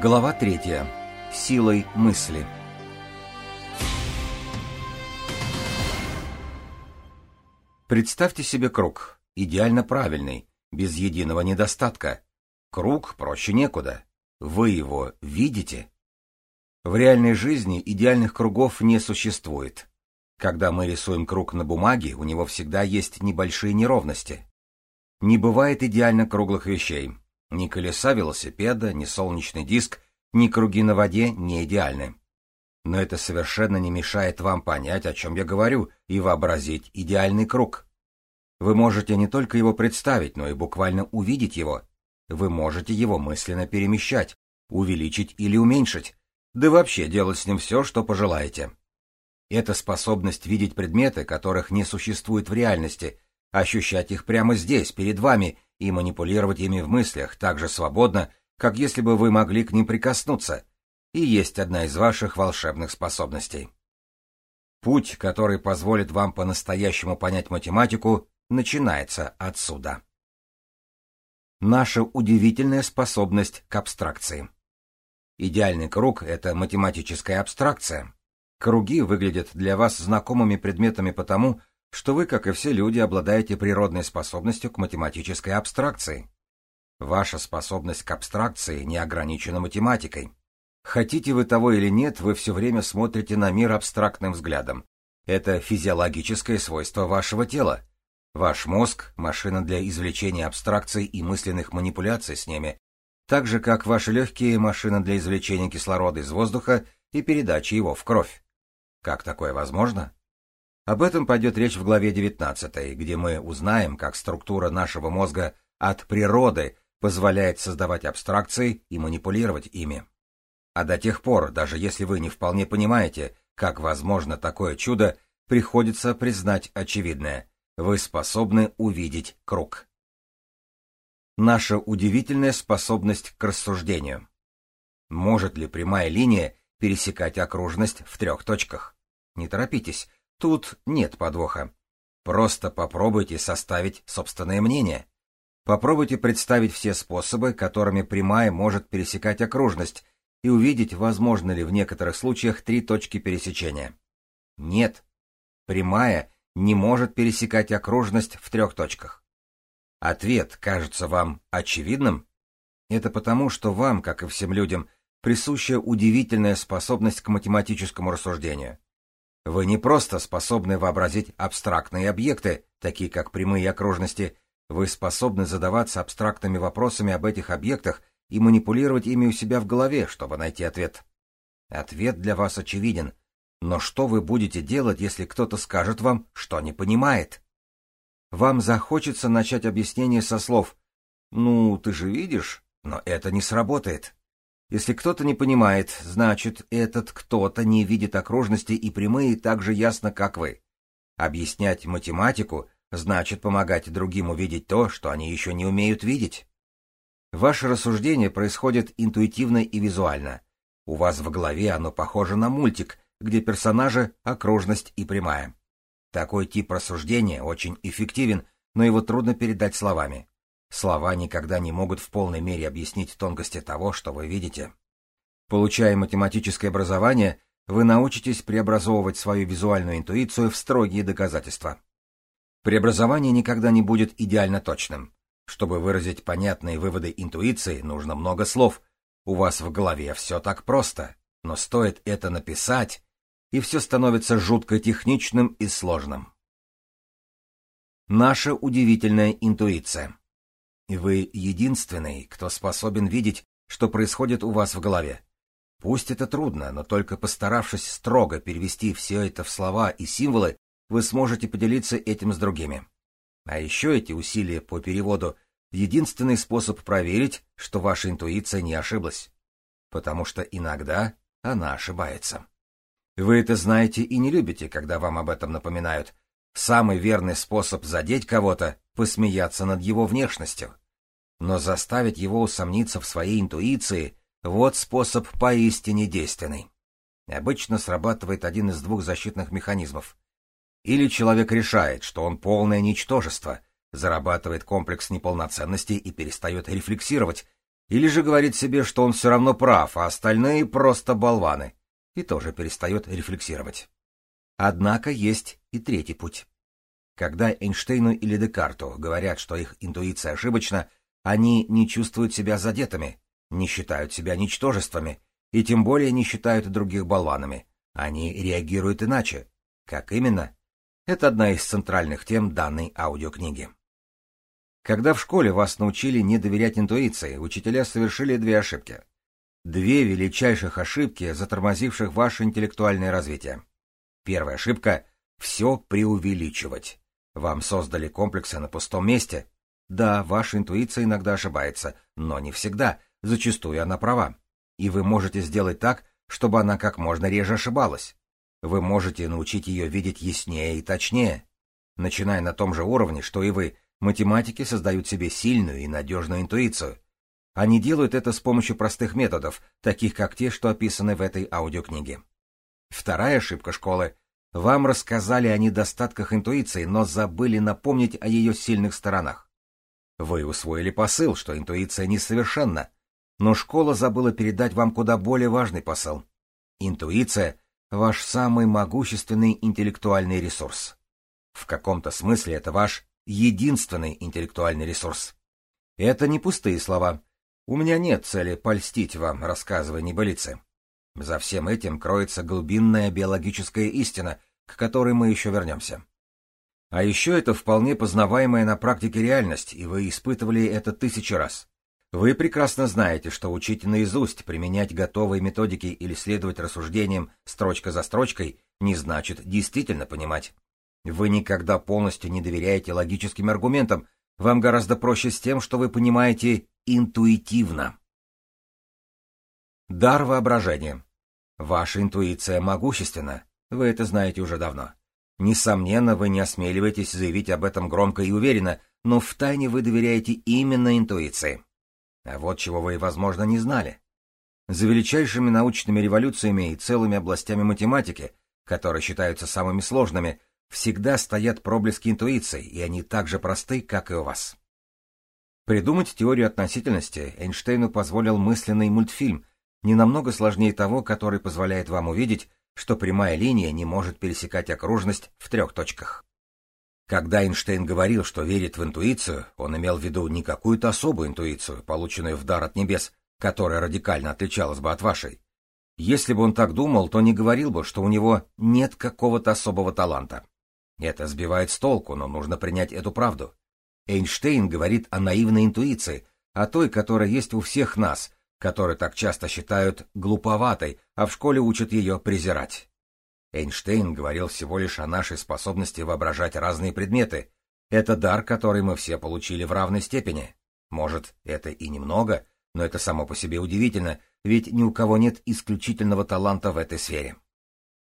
Глава третья. Силой мысли. Представьте себе круг, идеально правильный, без единого недостатка. Круг проще некуда. Вы его видите? В реальной жизни идеальных кругов не существует. Когда мы рисуем круг на бумаге, у него всегда есть небольшие неровности. Не бывает идеально круглых вещей. Ни колеса велосипеда, ни солнечный диск, ни круги на воде не идеальны. Но это совершенно не мешает вам понять, о чем я говорю, и вообразить идеальный круг. Вы можете не только его представить, но и буквально увидеть его. Вы можете его мысленно перемещать, увеличить или уменьшить, да вообще делать с ним все, что пожелаете. Это способность видеть предметы, которых не существует в реальности, ощущать их прямо здесь, перед вами, и манипулировать ими в мыслях так же свободно, как если бы вы могли к ним прикоснуться, и есть одна из ваших волшебных способностей. Путь, который позволит вам по-настоящему понять математику, начинается отсюда. Наша удивительная способность к абстракции. Идеальный круг — это математическая абстракция. Круги выглядят для вас знакомыми предметами потому, что вы, как и все люди, обладаете природной способностью к математической абстракции. Ваша способность к абстракции не ограничена математикой. Хотите вы того или нет, вы все время смотрите на мир абстрактным взглядом. Это физиологическое свойство вашего тела. Ваш мозг — машина для извлечения абстракций и мысленных манипуляций с ними, так же, как ваши легкие — машина для извлечения кислорода из воздуха и передачи его в кровь. Как такое возможно? Об этом пойдет речь в главе 19, где мы узнаем, как структура нашего мозга от природы позволяет создавать абстракции и манипулировать ими. А до тех пор, даже если вы не вполне понимаете, как возможно такое чудо, приходится признать очевидное. Вы способны увидеть круг. Наша удивительная способность к рассуждению. Может ли прямая линия пересекать окружность в трех точках? Не торопитесь, Тут нет подвоха. Просто попробуйте составить собственное мнение. Попробуйте представить все способы, которыми прямая может пересекать окружность, и увидеть, возможно ли в некоторых случаях три точки пересечения. Нет, прямая не может пересекать окружность в трех точках. Ответ кажется вам очевидным? Это потому, что вам, как и всем людям, присуща удивительная способность к математическому рассуждению. Вы не просто способны вообразить абстрактные объекты, такие как прямые окружности, вы способны задаваться абстрактными вопросами об этих объектах и манипулировать ими у себя в голове, чтобы найти ответ. Ответ для вас очевиден, но что вы будете делать, если кто-то скажет вам, что не понимает? Вам захочется начать объяснение со слов «Ну, ты же видишь», но это не сработает. Если кто-то не понимает, значит, этот кто-то не видит окружности и прямые так же ясно, как вы. Объяснять математику значит помогать другим увидеть то, что они еще не умеют видеть. Ваше рассуждение происходит интуитивно и визуально. У вас в голове оно похоже на мультик, где персонажи — окружность и прямая. Такой тип рассуждения очень эффективен, но его трудно передать словами. Слова никогда не могут в полной мере объяснить тонкости того, что вы видите. Получая математическое образование, вы научитесь преобразовывать свою визуальную интуицию в строгие доказательства. Преобразование никогда не будет идеально точным. Чтобы выразить понятные выводы интуиции, нужно много слов. У вас в голове все так просто, но стоит это написать, и все становится жутко техничным и сложным. Наша удивительная интуиция. Вы единственный, кто способен видеть, что происходит у вас в голове. Пусть это трудно, но только постаравшись строго перевести все это в слова и символы, вы сможете поделиться этим с другими. А еще эти усилия по переводу — единственный способ проверить, что ваша интуиция не ошиблась. Потому что иногда она ошибается. Вы это знаете и не любите, когда вам об этом напоминают. Самый верный способ задеть кого-то — посмеяться над его внешностью. Но заставить его усомниться в своей интуиции — вот способ поистине действенный. Обычно срабатывает один из двух защитных механизмов. Или человек решает, что он полное ничтожество, зарабатывает комплекс неполноценности и перестает рефлексировать, Или же говорит себе, что он все равно прав, а остальные просто болваны, и тоже перестает рефлексировать. Однако есть и третий путь. Когда Эйнштейну или Декарту говорят, что их интуиция ошибочна, они не чувствуют себя задетыми, не считают себя ничтожествами, и тем более не считают других болванами. Они реагируют иначе. Как именно? Это одна из центральных тем данной аудиокниги. Когда в школе вас научили не доверять интуиции, учителя совершили две ошибки. Две величайших ошибки, затормозивших ваше интеллектуальное развитие. Первая ошибка — все преувеличивать. Вам создали комплексы на пустом месте. Да, ваша интуиция иногда ошибается, но не всегда, зачастую она права. И вы можете сделать так, чтобы она как можно реже ошибалась. Вы можете научить ее видеть яснее и точнее. Начиная на том же уровне, что и вы, математики создают себе сильную и надежную интуицию. Они делают это с помощью простых методов, таких как те, что описаны в этой аудиокниге. Вторая ошибка школы вам рассказали о недостатках интуиции, но забыли напомнить о ее сильных сторонах. Вы усвоили посыл, что интуиция несовершенна, но школа забыла передать вам куда более важный посыл. Интуиция — ваш самый могущественный интеллектуальный ресурс. В каком-то смысле это ваш единственный интеллектуальный ресурс. Это не пустые слова. У меня нет цели польстить вам, рассказывая небылицы. За всем этим кроется глубинная биологическая истина, к которой мы еще вернемся. А еще это вполне познаваемая на практике реальность, и вы испытывали это тысячи раз. Вы прекрасно знаете, что учить наизусть, применять готовые методики или следовать рассуждениям строчка за строчкой не значит действительно понимать. Вы никогда полностью не доверяете логическим аргументам, вам гораздо проще с тем, что вы понимаете интуитивно. Дар воображения. Ваша интуиция могущественна, вы это знаете уже давно. Несомненно, вы не осмеливаетесь заявить об этом громко и уверенно, но втайне вы доверяете именно интуиции. А вот чего вы, возможно, не знали. За величайшими научными революциями и целыми областями математики, которые считаются самыми сложными, всегда стоят проблески интуиции, и они так же просты, как и у вас. Придумать теорию относительности Эйнштейну позволил мысленный мультфильм, не намного сложнее того, который позволяет вам увидеть, что прямая линия не может пересекать окружность в трех точках. Когда Эйнштейн говорил, что верит в интуицию, он имел в виду не какую-то особую интуицию, полученную в дар от небес, которая радикально отличалась бы от вашей. Если бы он так думал, то не говорил бы, что у него нет какого-то особого таланта. Это сбивает с толку, но нужно принять эту правду. Эйнштейн говорит о наивной интуиции, о той, которая есть у всех нас, которую так часто считают глуповатой, а в школе учат ее презирать. Эйнштейн говорил всего лишь о нашей способности воображать разные предметы. Это дар, который мы все получили в равной степени. Может, это и немного, но это само по себе удивительно, ведь ни у кого нет исключительного таланта в этой сфере.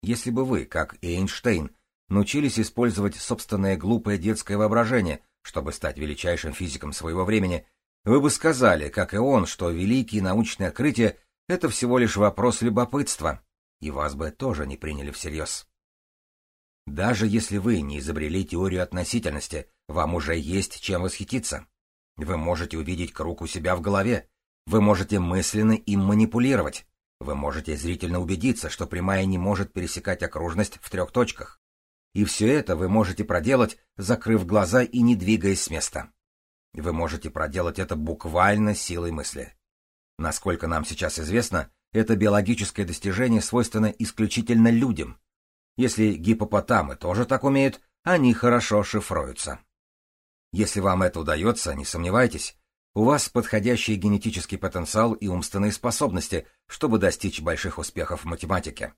Если бы вы, как и Эйнштейн, научились использовать собственное глупое детское воображение, чтобы стать величайшим физиком своего времени, вы бы сказали, как и он, что великие научные открытия — это всего лишь вопрос любопытства, и вас бы тоже не приняли всерьез. Даже если вы не изобрели теорию относительности, вам уже есть чем восхититься. Вы можете увидеть круг у себя в голове, вы можете мысленно им манипулировать, вы можете зрительно убедиться, что прямая не может пересекать окружность в трех точках. И все это вы можете проделать, закрыв глаза и не двигаясь с места. Вы можете проделать это буквально силой мысли. Насколько нам сейчас известно, это биологическое достижение свойственно исключительно людям. Если гипопотамы тоже так умеют, они хорошо шифруются. Если вам это удается, не сомневайтесь, у вас подходящий генетический потенциал и умственные способности, чтобы достичь больших успехов в математике.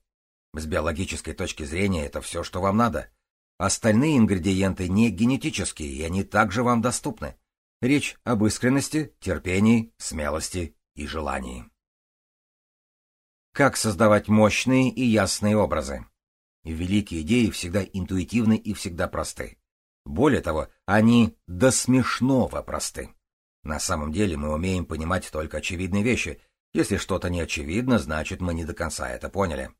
С биологической точки зрения это все, что вам надо. Остальные ингредиенты не генетические, и они также вам доступны. Речь об искренности, терпении, смелости и желании. Как создавать мощные и ясные образы? Великие идеи всегда интуитивны и всегда просты. Более того, они до смешного просты. На самом деле мы умеем понимать только очевидные вещи. Если что-то не очевидно, значит мы не до конца это поняли.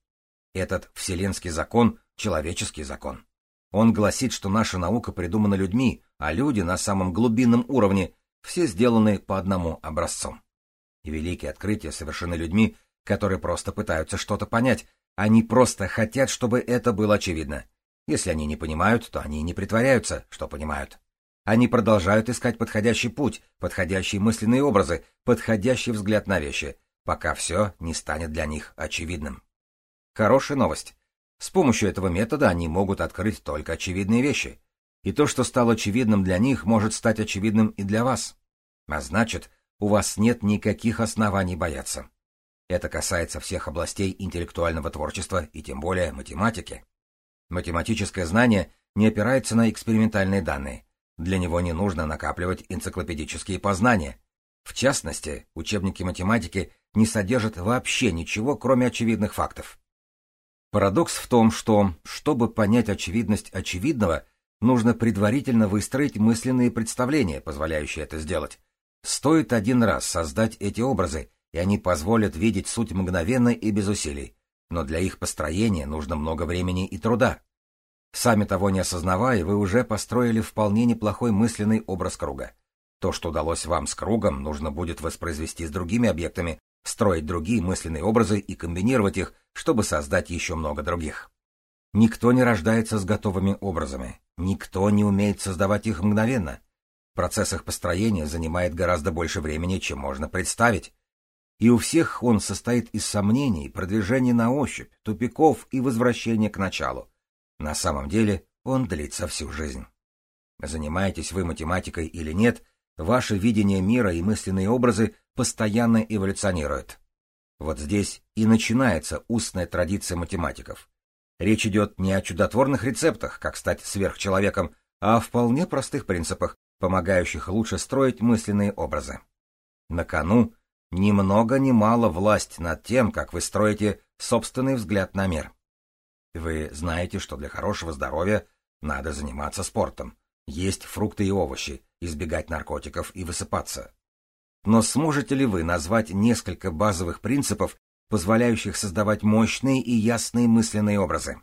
Этот вселенский закон — человеческий закон. Он гласит, что наша наука придумана людьми, а люди на самом глубинном уровне все сделаны по одному образцу. И великие открытия совершены людьми, которые просто пытаются что-то понять, они просто хотят, чтобы это было очевидно. Если они не понимают, то они не притворяются, что понимают. Они продолжают искать подходящий путь, подходящие мысленные образы, подходящий взгляд на вещи, пока все не станет для них очевидным. Хорошая новость. С помощью этого метода они могут открыть только очевидные вещи. И то, что стало очевидным для них, может стать очевидным и для вас. А значит, у вас нет никаких оснований бояться. Это касается всех областей интеллектуального творчества и тем более математики. Математическое знание не опирается на экспериментальные данные. Для него не нужно накапливать энциклопедические познания. В частности, учебники математики не содержат вообще ничего, кроме очевидных фактов. Парадокс в том, что, чтобы понять очевидность очевидного, нужно предварительно выстроить мысленные представления, позволяющие это сделать. Стоит один раз создать эти образы, и они позволят видеть суть мгновенно и без усилий, но для их построения нужно много времени и труда. Сами того не осознавая, вы уже построили вполне неплохой мысленный образ круга. То, что удалось вам с кругом, нужно будет воспроизвести с другими объектами, строить другие мысленные образы и комбинировать их, чтобы создать еще много других. Никто не рождается с готовыми образами, никто не умеет создавать их мгновенно. Процесс их построения занимает гораздо больше времени, чем можно представить. И у всех он состоит из сомнений, продвижения на ощупь, тупиков и возвращения к началу. На самом деле он длится всю жизнь. Занимаетесь вы математикой или нет, ваше видение мира и мысленные образы постоянно эволюционируют. Вот здесь и начинается устная традиция математиков. Речь идет не о чудотворных рецептах, как стать сверхчеловеком, а о вполне простых принципах, помогающих лучше строить мысленные образы. На кону ни много ни мало власть над тем, как вы строите собственный взгляд на мир. Вы знаете, что для хорошего здоровья надо заниматься спортом, есть фрукты и овощи, избегать наркотиков и высыпаться. Но сможете ли вы назвать несколько базовых принципов, позволяющих создавать мощные и ясные мысленные образы?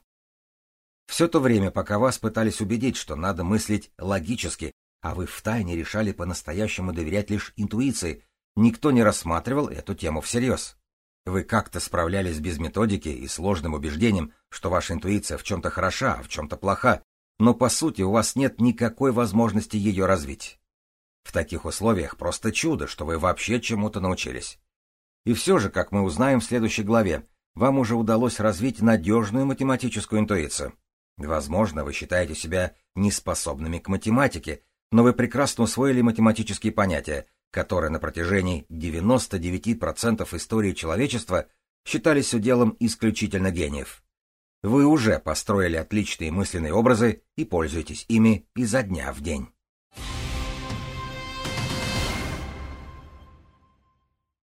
Все то время, пока вас пытались убедить, что надо мыслить логически, а вы втайне решали по-настоящему доверять лишь интуиции, никто не рассматривал эту тему всерьез. Вы как-то справлялись без методики и сложным убеждением, что ваша интуиция в чем-то хороша, а в чем-то плоха, но по сути у вас нет никакой возможности ее развить. В таких условиях просто чудо, что вы вообще чему-то научились. И все же, как мы узнаем в следующей главе, вам уже удалось развить надежную математическую интуицию. Возможно, вы считаете себя неспособными к математике, но вы прекрасно усвоили математические понятия, которые на протяжении 99% истории человечества считались уделом исключительно гениев. Вы уже построили отличные мысленные образы и пользуетесь ими изо дня в день.